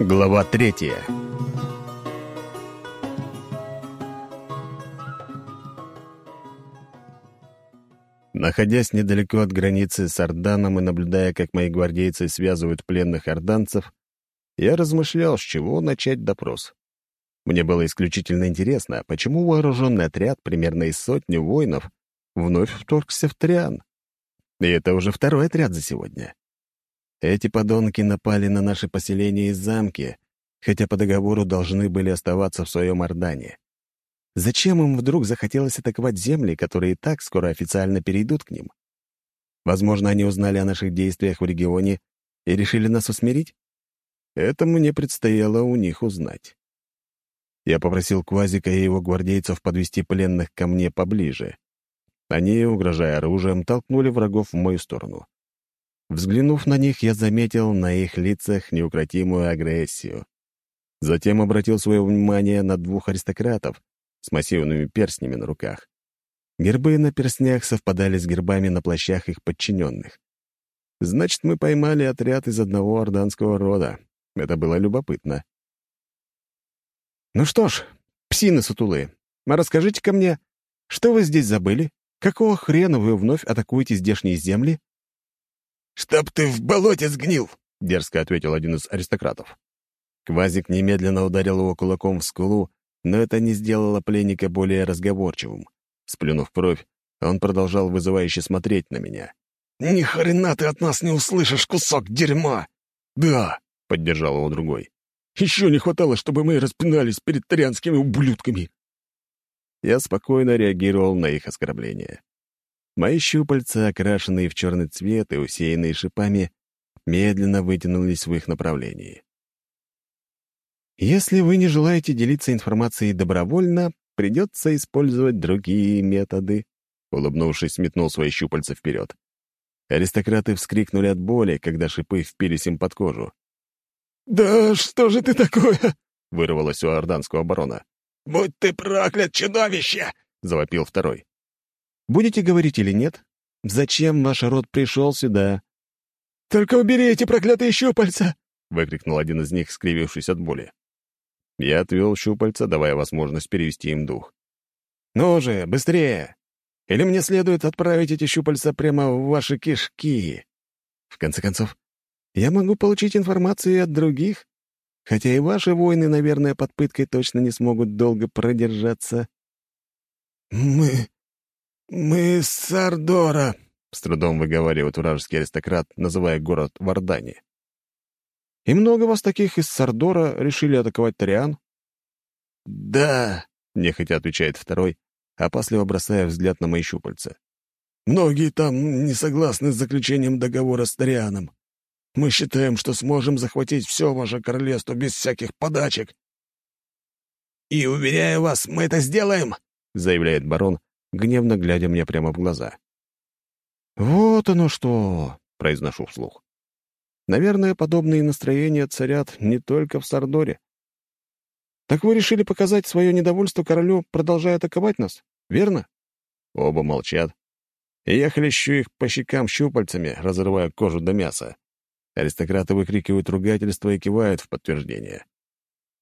Глава третья. Находясь недалеко от границы с Орданом и наблюдая, как мои гвардейцы связывают пленных орданцев, я размышлял, с чего начать допрос. Мне было исключительно интересно, почему вооруженный отряд примерно из сотни воинов вновь вторгся в Триан. И это уже второй отряд за сегодня. Эти подонки напали на наши поселения и замки, хотя по договору должны были оставаться в своем Ордане. Зачем им вдруг захотелось атаковать земли, которые и так скоро официально перейдут к ним? Возможно, они узнали о наших действиях в регионе и решили нас усмирить? Это мне предстояло у них узнать. Я попросил Квазика и его гвардейцев подвести пленных ко мне поближе. Они, угрожая оружием, толкнули врагов в мою сторону. Взглянув на них, я заметил на их лицах неукротимую агрессию. Затем обратил свое внимание на двух аристократов с массивными перстнями на руках. Гербы на перстнях совпадали с гербами на плащах их подчиненных. Значит, мы поймали отряд из одного орданского рода. Это было любопытно. «Ну что ж, псины сутулые, а расскажите-ка мне, что вы здесь забыли? Какого хрена вы вновь атакуете здешние земли?» «Чтоб ты в болоте сгнил!» — дерзко ответил один из аристократов. Квазик немедленно ударил его кулаком в скулу, но это не сделало пленника более разговорчивым. Сплюнув кровь, он продолжал вызывающе смотреть на меня. «Ни хрена ты от нас не услышишь, кусок дерьма!» «Да!» — поддержал его другой. «Еще не хватало, чтобы мы распинались перед тарианскими ублюдками!» Я спокойно реагировал на их оскорбления. Мои щупальца, окрашенные в черный цвет и усеянные шипами, медленно вытянулись в их направлении. Если вы не желаете делиться информацией добровольно, придется использовать другие методы. Улыбнувшись, метнул свои щупальца вперед. Аристократы вскрикнули от боли, когда шипы впились им под кожу. «Да что же ты такое?» — вырвалось у орданского барона. «Будь ты проклят, чудовище!» — завопил второй. Будете говорить или нет? Зачем ваш род пришел сюда?» «Только убери эти проклятые щупальца!» — выкрикнул один из них, скривившись от боли. Я отвел щупальца, давая возможность перевести им дух. «Ну же, быстрее! Или мне следует отправить эти щупальца прямо в ваши кишки? В конце концов, я могу получить информацию от других, хотя и ваши воины, наверное, под пыткой точно не смогут долго продержаться». «Мы «Мы с Сардора», — с трудом выговаривает вражеский аристократ, называя город Вардани. «И много вас таких из Сардора решили атаковать Ториан?» «Да», — нехотя отвечает второй, опасливо бросая взгляд на мои щупальца. «Многие там не согласны с заключением договора с Торианом. Мы считаем, что сможем захватить все ваше королевство без всяких подачек». «И, уверяю вас, мы это сделаем», — заявляет барон, гневно глядя мне прямо в глаза. «Вот оно что!» — произношу вслух. «Наверное, подобные настроения царят не только в Сардоре. Так вы решили показать свое недовольство королю, продолжая атаковать нас, верно?» Оба молчат. И я хлещу их по щекам щупальцами, разрывая кожу до мяса. Аристократы выкрикивают ругательства и кивают в подтверждение.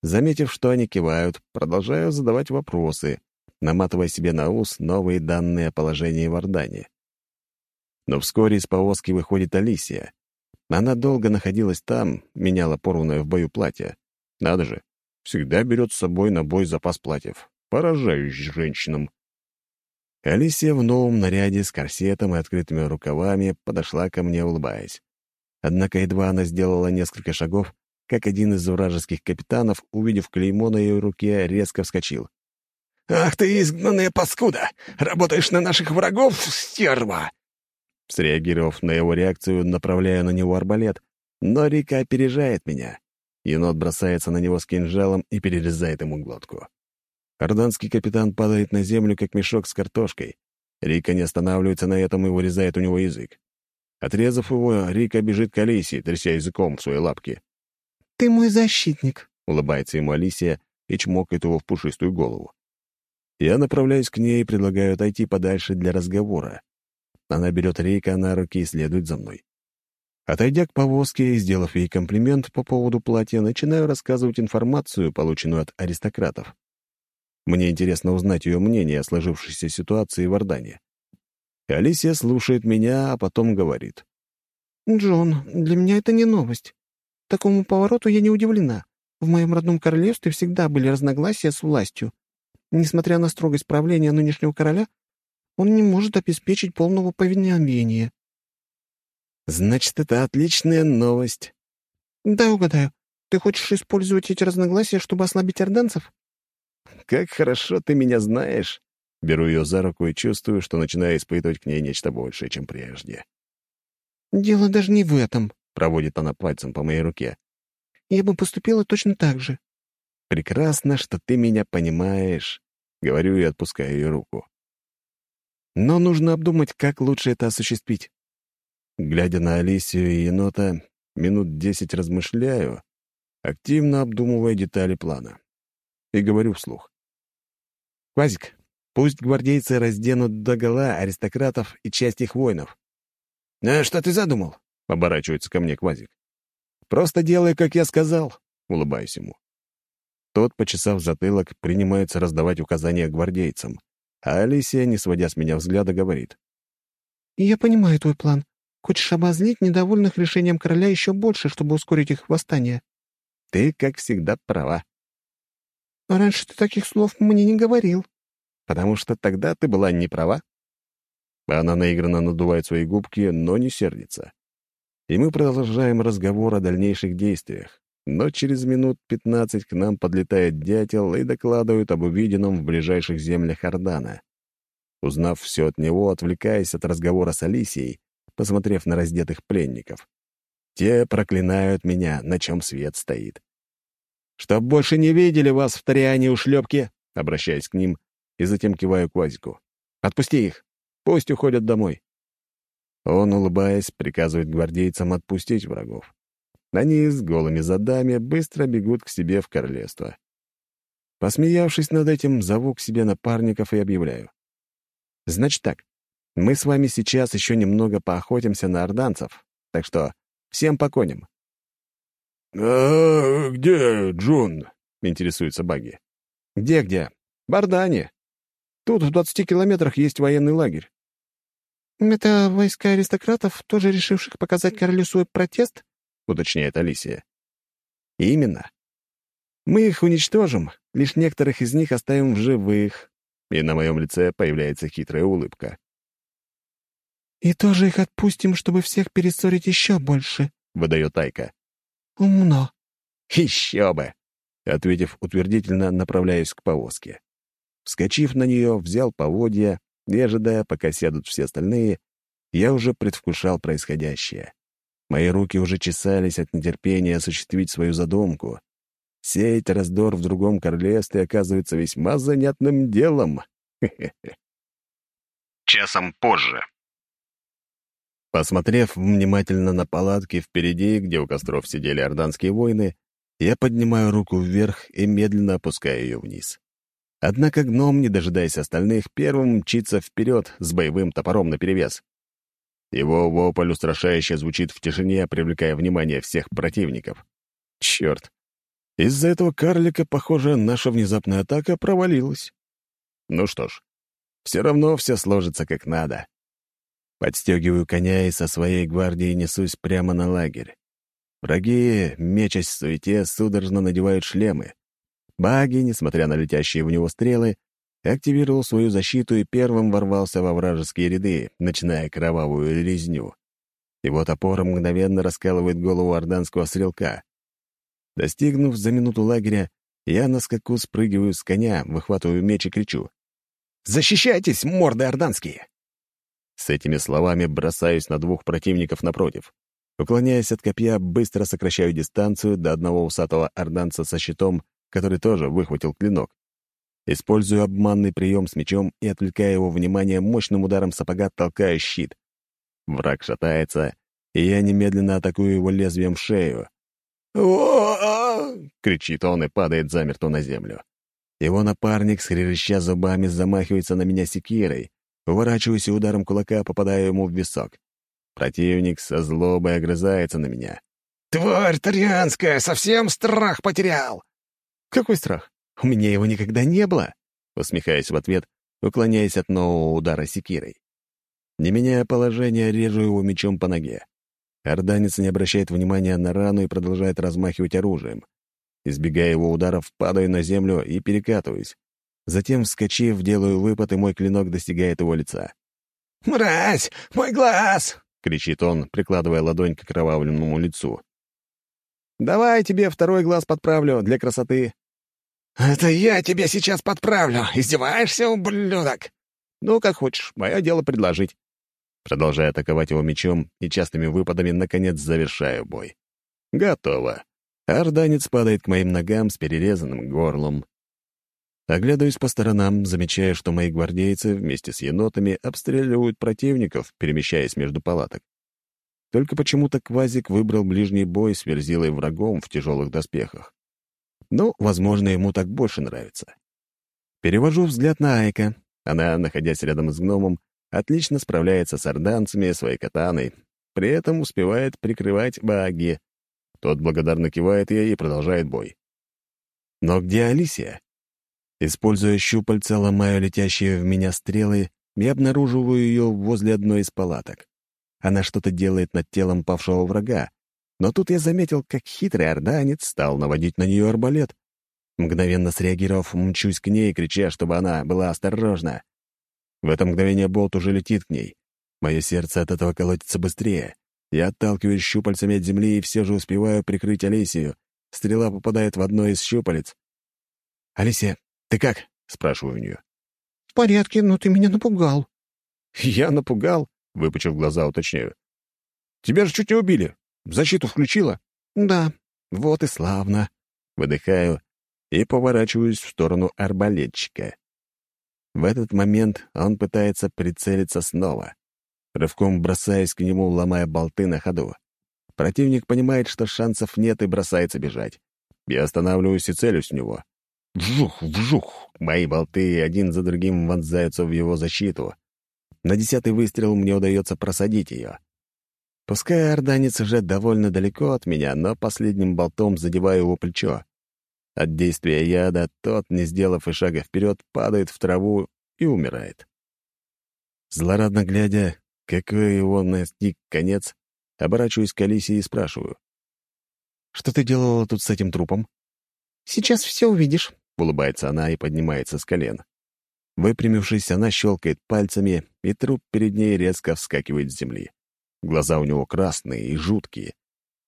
Заметив, что они кивают, продолжаю задавать вопросы, наматывая себе на ус новые данные о положении в Ордане. Но вскоре из повозки выходит Алисия. Она долго находилась там, меняла порванное в бою платье. Надо же, всегда берет с собой на бой запас платьев. Поражаюсь женщинам. Алисия в новом наряде с корсетом и открытыми рукавами подошла ко мне, улыбаясь. Однако едва она сделала несколько шагов, как один из вражеских капитанов, увидев клеймо на ее руке, резко вскочил. «Ах ты, изгнанная паскуда! Работаешь на наших врагов, стерва!» Среагировав на его реакцию, направляю на него арбалет, но Рика опережает меня. Енот бросается на него с кинжалом и перерезает ему глотку. Орданский капитан падает на землю, как мешок с картошкой. Рика не останавливается на этом и вырезает у него язык. Отрезав его, Рика бежит к Алисии, тряся языком в своей лапке. «Ты мой защитник», — улыбается ему Алисия и чмокает его в пушистую голову. Я направляюсь к ней и предлагаю отойти подальше для разговора. Она берет Рейка на руки и следует за мной. Отойдя к повозке и сделав ей комплимент по поводу платья, начинаю рассказывать информацию, полученную от аристократов. Мне интересно узнать ее мнение о сложившейся ситуации в Ордане. Алисия слушает меня, а потом говорит. «Джон, для меня это не новость. Такому повороту я не удивлена. В моем родном королевстве всегда были разногласия с властью. Несмотря на строгость правления нынешнего короля, он не может обеспечить полного повиновения». «Значит, это отличная новость». «Да, угадаю. Ты хочешь использовать эти разногласия, чтобы ослабить орданцев?» «Как хорошо ты меня знаешь!» Беру ее за руку и чувствую, что начинаю испытывать к ней нечто большее, чем прежде. «Дело даже не в этом», — проводит она пальцем по моей руке. «Я бы поступила точно так же». «Прекрасно, что ты меня понимаешь», — говорю и отпускаю ее руку. «Но нужно обдумать, как лучше это осуществить». Глядя на Алисию и енота, минут десять размышляю, активно обдумывая детали плана. И говорю вслух. «Квазик, пусть гвардейцы разденут догола аристократов и часть их воинов». «А что ты задумал?» — оборачивается ко мне Квазик. «Просто делай, как я сказал», — улыбаюсь ему. Тот, почесав затылок, принимается раздавать указания гвардейцам, а Алисия, не сводя с меня взгляда, говорит. «Я понимаю твой план. Хочешь обозлить недовольных решением короля еще больше, чтобы ускорить их восстание?» «Ты, как всегда, права». А «Раньше ты таких слов мне не говорил». «Потому что тогда ты была не права». Она наигранно надувает свои губки, но не сердится. И мы продолжаем разговор о дальнейших действиях. Но через минут пятнадцать к нам подлетает дятел и докладывает об увиденном в ближайших землях Ордана. Узнав все от него, отвлекаясь от разговора с Алисией, посмотрев на раздетых пленников. Те проклинают меня, на чем свет стоит. «Чтоб больше не видели вас в Ториане ушлепки!» Обращаясь к ним и затем киваю к. «Отпусти их! Пусть уходят домой!» Он, улыбаясь, приказывает гвардейцам отпустить врагов. Они с голыми задами быстро бегут к себе в королевство. Посмеявшись над этим, зову к себе напарников и объявляю. «Значит так, мы с вами сейчас еще немного поохотимся на орданцев, так что всем по коням». «А где Джун?» — интересуется Багги. «Где-где? В Ордане. Тут в двадцати километрах есть военный лагерь». «Это войска аристократов, тоже решивших показать королю свой протест?» — уточняет Алисия. «Именно. Мы их уничтожим, лишь некоторых из них оставим в живых». И на моем лице появляется хитрая улыбка. «И тоже их отпустим, чтобы всех перессорить еще больше», — выдает Айка. «Умно». «Еще бы!» Ответив утвердительно, направляюсь к повозке. Вскочив на нее, взял поводья и, ожидая, пока сядут все остальные, я уже предвкушал происходящее. Мои руки уже чесались от нетерпения осуществить свою задумку. Сеять раздор в другом королевстве оказывается весьма занятным делом. Часом позже. Посмотрев внимательно на палатки впереди, где у костров сидели орданские воины, я поднимаю руку вверх и медленно опускаю ее вниз. Однако гном, не дожидаясь остальных, первым мчится вперед с боевым топором наперевес. Его вопль устрашающе звучит в тишине, привлекая внимание всех противников. Черт! Из-за этого карлика, похоже, наша внезапная атака провалилась. Ну что ж, все равно все сложится как надо. Подстегиваю коня и со своей гвардией несусь прямо на лагерь. Враги, мечась в суете, судорожно надевают шлемы. Баги, несмотря на летящие в него стрелы, активировал свою защиту и первым ворвался во вражеские ряды, начиная кровавую резню. Его топор мгновенно раскалывает голову орданского стрелка. Достигнув за минуту лагеря, я на скаку спрыгиваю с коня, выхватываю меч и кричу. «Защищайтесь, морды орданские!» С этими словами бросаюсь на двух противников напротив. Уклоняясь от копья, быстро сокращаю дистанцию до одного усатого орданца со щитом, который тоже выхватил клинок. Использую обманный прием с мечом и, отвлекая его внимание, мощным ударом сапога толкаю щит. Враг шатается, и я немедленно атакую его лезвием в шею. кричит он и падает замертво на землю. Его напарник, скрежеща зубами, замахивается на меня секирой, Уворачиваюсь и ударом кулака попадаю ему в висок. Противник со злобой огрызается на меня. «Тварь тарианская, совсем страх потерял!» «Какой страх? У меня его никогда не было!» Усмехаясь в ответ, уклоняясь от нового удара секирой. Не меняя положение, режу его мечом по ноге. Орданец не обращает внимания на рану и продолжает размахивать оружием. Избегая его ударов, падаю на землю и перекатываюсь. Затем, вскочив, делаю выпад, и мой клинок достигает его лица. «Мразь! Мой глаз!» — кричит он, прикладывая ладонь к окровавленному лицу. «Давай тебе второй глаз подправлю для красоты». «Это я тебе сейчас подправлю. Издеваешься, ублюдок?» «Ну, как хочешь. Мое дело предложить». Продолжая атаковать его мечом и частыми выпадами, наконец завершаю бой. Готово. Орданец падает к моим ногам с перерезанным горлом. Оглядываюсь по сторонам, замечая, что мои гвардейцы вместе с енотами обстреливают противников, перемещаясь между палаток. Только почему-то Квазик выбрал ближний бой с верзилой врагом в тяжелых доспехах. Ну, возможно, ему так больше нравится. Перевожу взгляд на Айка. Она, находясь рядом с гномом, отлично справляется с орданцами своей катаной, при этом успевает прикрывать Бааги. Тот благодарно кивает ей и продолжает бой. Но где Алисия? Используя щупальца, ломаю летящие в меня стрелы и обнаруживаю ее возле одной из палаток. Она что-то делает над телом павшего врага, но тут я заметил, как хитрый орданец стал наводить на нее арбалет. Мгновенно среагировав, мчусь к ней, крича, чтобы она была осторожна. В это мгновение болт уже летит к ней. Мое сердце от этого колотится быстрее. Я отталкиваюсь щупальцами от земли и все же успеваю прикрыть Алисию. Стрела попадает в одно из щупалец. «Алисия, ты как?» — спрашиваю у нее. «В порядке, но ты меня напугал». «Я напугал?» — выпучив глаза, уточняю. «Тебя же чуть не убили. Защиту включила?» «Да». «Вот и славно». Выдыхаю и поворачиваюсь в сторону арбалетчика. В этот момент он пытается прицелиться снова. Рывком бросаюсь к нему, ломая болты на ходу. Противник понимает, что шансов нет, и бросается бежать. Я останавливаюсь и целюсь в него. Вжух, вжух! Мои болты один за другим вонзаются в его защиту. На десятый выстрел мне удается просадить ее. Пускай орданец уже довольно далеко от меня, но последним болтом задеваю его плечо. От действия яда тот, не сделав и шага вперед, падает в траву и умирает. Злорадно глядя, какой его настиг конец, оборачиваюсь к Алисе и спрашиваю. «Что ты делала тут с этим трупом?» «Сейчас все увидишь», — улыбается она и поднимается с колен. Выпрямившись, она щелкает пальцами, и труп перед ней резко вскакивает с земли. Глаза у него красные и жуткие.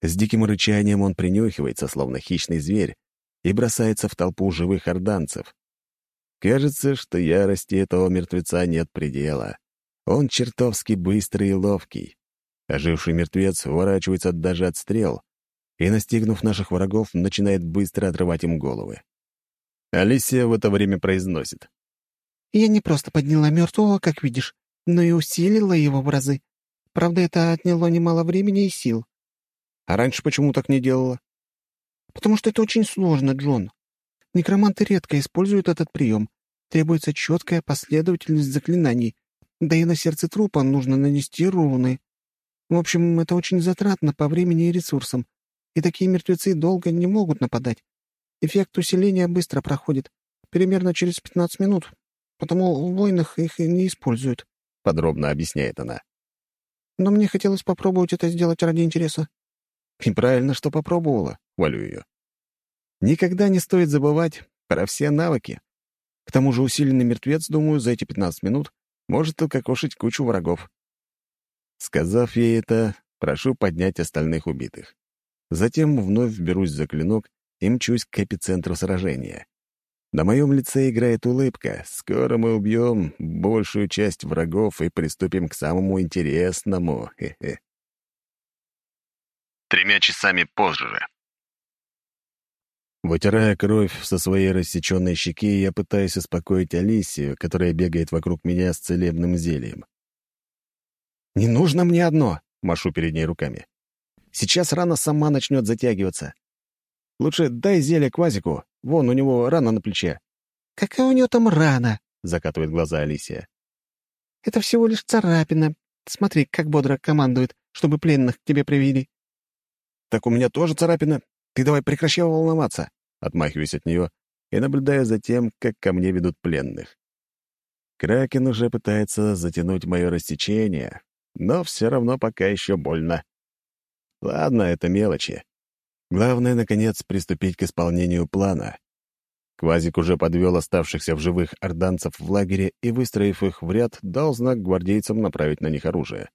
С диким рычанием он принюхивается, словно хищный зверь, и бросается в толпу живых орданцев. Кажется, что ярости этого мертвеца нет предела. Он чертовски быстрый и ловкий. Оживший мертвец уворачивается даже от стрел и, настигнув наших врагов, начинает быстро отрывать им головы. Алисия в это время произносит. «Я не просто подняла мертвого, как видишь, но и усилила его в разы. Правда, это отняло немало времени и сил». «А раньше почему так не делала?» «Потому что это очень сложно, Джон. Некроманты редко используют этот прием. Требуется четкая последовательность заклинаний. Да и на сердце трупа нужно нанести руны. В общем, это очень затратно по времени и ресурсам. И такие мертвецы долго не могут нападать. Эффект усиления быстро проходит. Примерно через 15 минут. Потому в войнах их и не используют. Подробно объясняет она. Но мне хотелось попробовать это сделать ради интереса. И правильно, что попробовала, хвалю ее. Никогда не стоит забывать про все навыки. К тому же усиленный мертвец, думаю, за эти 15 минут может укокошить кучу врагов. Сказав ей это, прошу поднять остальных убитых. Затем вновь берусь за клинок и мчусь к эпицентру сражения. На моем лице играет улыбка. Скоро мы убьем большую часть врагов и приступим к самому интересному. Хе -хе. Тремя часами позже. Вытирая кровь со своей рассеченной щеки, я пытаюсь успокоить Алисию, которая бегает вокруг меня с целебным зельем. «Не нужно мне одно!» — машу перед ней руками. «Сейчас рана сама начнет затягиваться. Лучше дай зелье Квазику, вон у него рана на плече». «Какая у него там рана?» — закатывает глаза Алисия. «Это всего лишь царапина. Смотри, как бодро командует, чтобы пленных к тебе привели». «Так у меня тоже царапина. Ты давай прекращай волноваться», — отмахиваюсь от нее и наблюдаю за тем, как ко мне ведут пленных. Кракен уже пытается затянуть мое растечение, но все равно пока еще больно. Ладно, это мелочи. Главное, наконец, приступить к исполнению плана. Квазик уже подвел оставшихся в живых орданцев в лагере и, выстроив их в ряд, дал знак гвардейцам направить на них оружие.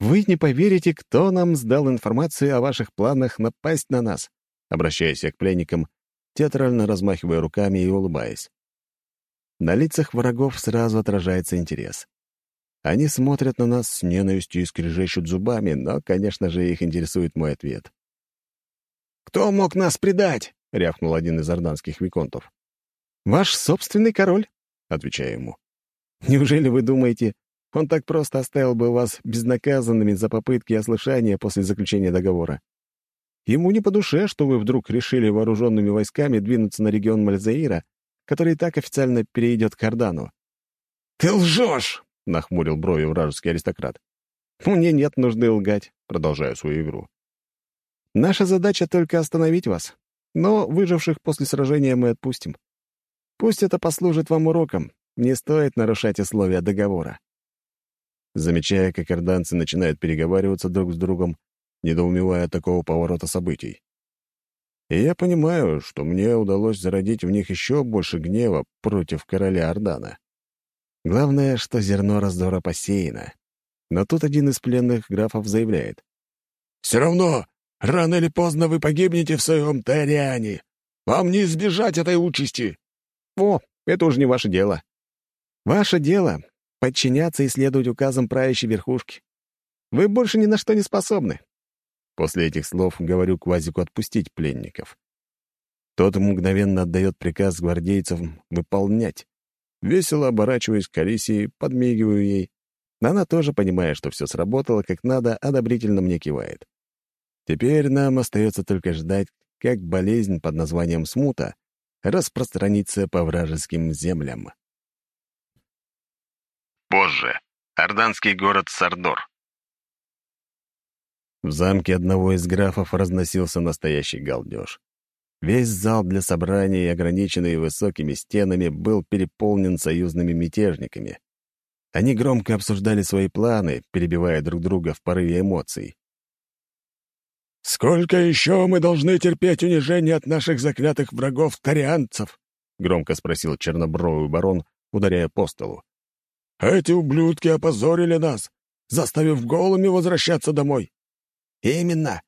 «Вы не поверите, кто нам сдал информацию о ваших планах напасть на нас», обращаясь к пленникам, театрально размахивая руками и улыбаясь. На лицах врагов сразу отражается интерес. Они смотрят на нас с ненавистью и скрежещут зубами, но, конечно же, их интересует мой ответ. «Кто мог нас предать?» — рявкнул один из орданских виконтов. «Ваш собственный король», — отвечаю ему. «Неужели вы думаете, он так просто оставил бы вас безнаказанными за попытки ослышания после заключения договора? Ему не по душе, что вы вдруг решили вооруженными войсками двинуться на регион Мальзаира, который и так официально перейдет к Ордану». «Ты лжешь!» — нахмурил брови вражеский аристократ. «Мне нет нужды лгать», — продолжаю свою игру. «Наша задача только остановить вас, но выживших после сражения мы отпустим. Пусть это послужит вам уроком, не стоит нарушать условия договора». Замечая, как орданцы начинают переговариваться друг с другом, недоумевая такого поворота событий. И я понимаю, что мне удалось зародить в них еще больше гнева против короля Ордана. Главное, что зерно раздора посеяно. Но тут один из пленных графов заявляет. «Все равно, рано или поздно вы погибнете в своем Тариане. Вам не избежать этой участи». «О, это уже не ваше дело. Ваше дело — подчиняться и следовать указам правящей верхушки. Вы больше ни на что не способны». После этих слов говорю Квазику отпустить пленников. Тот мгновенно отдает приказ гвардейцам выполнять. Весело оборачиваясь к Алисии, подмигиваю ей. Она тоже, понимая, что все сработало как надо, одобрительно мне кивает. Теперь нам остается только ждать, как болезнь под названием смута распространится по вражеским землям. Позже. Орданский город Сардор. В замке одного из графов разносился настоящий галдеж. Весь зал для собраний, ограниченный высокими стенами, был переполнен союзными мятежниками. Они громко обсуждали свои планы, перебивая друг друга в порыве эмоций. «Сколько еще мы должны терпеть унижение от наших заклятых врагов-тарианцев?» — громко спросил чернобровый барон, ударяя по столу. «Эти ублюдки опозорили нас, заставив голыми возвращаться домой». «Именно.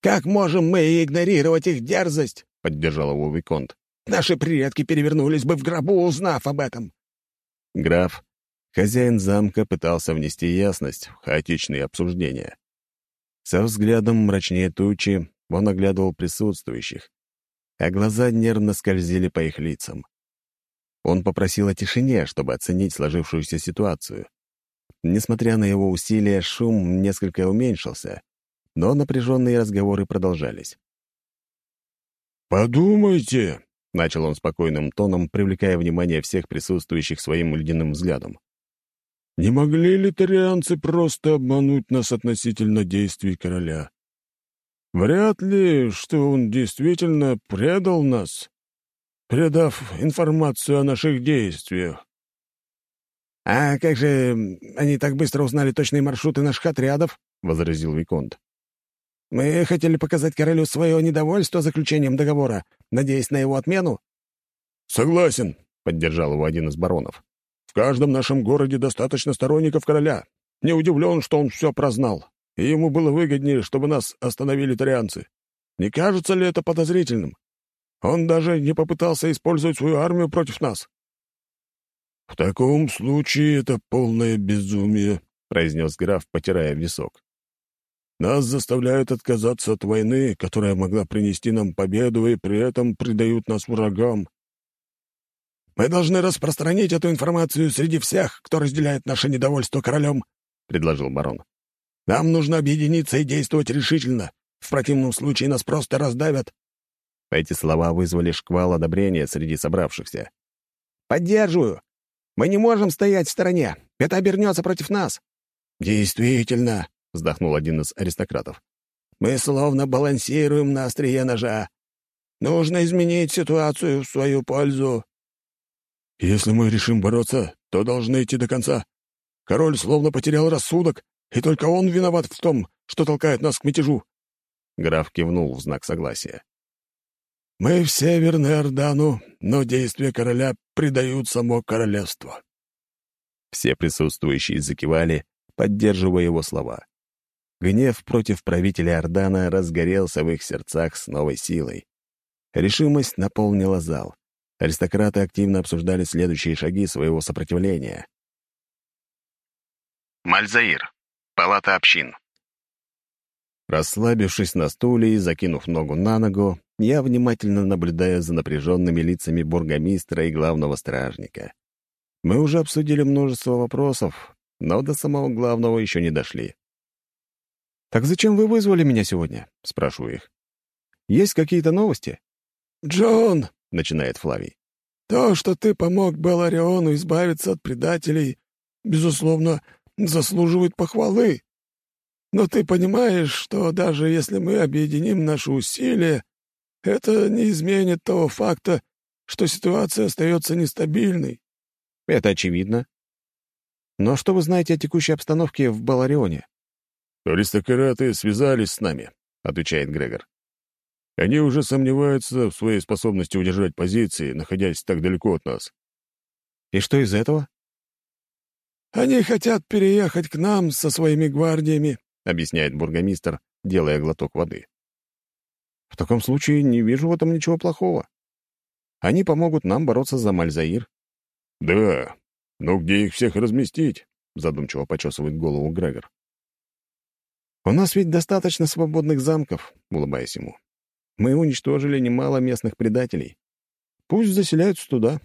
Как можем мы игнорировать их дерзость?» — поддержал его Виконт. «Наши предки перевернулись бы в гробу, узнав об этом». Граф, хозяин замка, пытался внести ясность в хаотичные обсуждения. Со взглядом мрачнее тучи он оглядывал присутствующих, а глаза нервно скользили по их лицам. Он попросил о тишине, чтобы оценить сложившуюся ситуацию. Несмотря на его усилия, шум несколько уменьшился, но напряженные разговоры продолжались. «Подумайте», — начал он спокойным тоном, привлекая внимание всех присутствующих своим ледяным взглядом. «Не могли ли тарианцы просто обмануть нас относительно действий короля? Вряд ли, что он действительно предал нас, предав информацию о наших действиях». «А как же они так быстро узнали точные маршруты наших отрядов?» — возразил Виконт. Мы хотели показать королю свое недовольство заключением договора, надеясь на его отмену». «Согласен», — поддержал его один из баронов. «В каждом нашем городе достаточно сторонников короля. Не удивлен, что он все прознал, и ему было выгоднее, чтобы нас остановили тарианцы. Не кажется ли это подозрительным? Он даже не попытался использовать свою армию против нас». «В таком случае это полное безумие», — произнес граф, потирая висок. Нас заставляют отказаться от войны, которая могла принести нам победу, и при этом предают нас врагам. «Мы должны распространить эту информацию среди всех, кто разделяет наше недовольство королем», — предложил барон. «Нам нужно объединиться и действовать решительно. В противном случае нас просто раздавят». Эти слова вызвали шквал одобрения среди собравшихся. «Поддерживаю. Мы не можем стоять в стороне. Это обернется против нас. «Действительно», — вздохнул один из аристократов. «Мы словно балансируем на острие ножа. Нужно изменить ситуацию в свою пользу». «Если мы решим бороться, то должны идти до конца. Король словно потерял рассудок, и только он виноват в том, что толкает нас к мятежу». Граф кивнул в знак согласия. «Мы все верны Ордану, но действия короля предают само королевство». Все присутствующие закивали, поддерживая его слова. Гнев против правителя Ордана разгорелся в их сердцах с новой силой. Решимость наполнила зал. Аристократы активно обсуждали следующие шаги своего сопротивления. Мальзаир. Палата общин. Расслабившись на стуле и закинув ногу на ногу, я внимательно наблюдаю за напряженными лицами бургомистра и главного стражника. Мы уже обсудили множество вопросов, но до самого главного еще не дошли. «Так зачем вы вызвали меня сегодня?» — спрашиваю их. «Есть какие-то новости?» «Джон!» — начинает Флавий. «То, что ты помог Белариону избавиться от предателей, безусловно, заслуживает похвалы. Но ты понимаешь, что даже если мы объединим наши усилия, это не изменит того факта, что ситуация остается нестабильной. Это очевидно. Но что вы знаете о текущей обстановке в Баларионе? «Аристократы связались с нами», — отвечает Грегор. «Они уже сомневаются в своей способности удержать позиции, находясь так далеко от нас». «И что из этого?» «Они хотят переехать к нам со своими гвардиями», — объясняет бургомистр, делая глоток воды. «В таком случае не вижу в этом ничего плохого. Они помогут нам бороться за Мальзаир». «Да, но где их всех разместить?» — задумчиво почесывает голову Грегор. «У нас ведь достаточно свободных замков», — улыбаясь ему. «Мы уничтожили немало местных предателей. Пусть заселяются туда.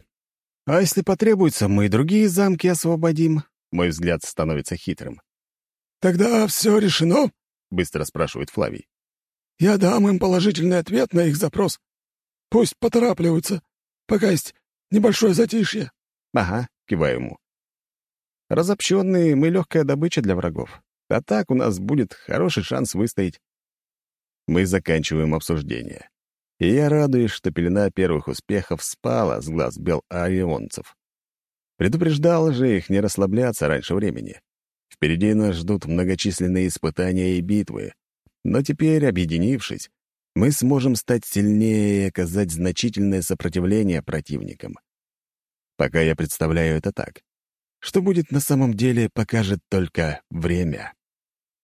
А если потребуется, мы и другие замки освободим». Мой взгляд становится хитрым. «Тогда все решено?» — быстро спрашивает Флавий. «Я дам им положительный ответ на их запрос. Пусть поторапливаются, пока есть небольшое затишье». «Ага», — киваю ему. «Разобщенные мы легкая добыча для врагов. А так у нас будет хороший шанс выстоять». Мы заканчиваем обсуждение. И я радуюсь, что пелена первых успехов спала с глаз бел арионцев. Предупреждал же их не расслабляться раньше времени. Впереди нас ждут многочисленные испытания и битвы. Но теперь, объединившись, мы сможем стать сильнее и оказать значительное сопротивление противникам. Пока я представляю это так. Что будет на самом деле, покажет только время.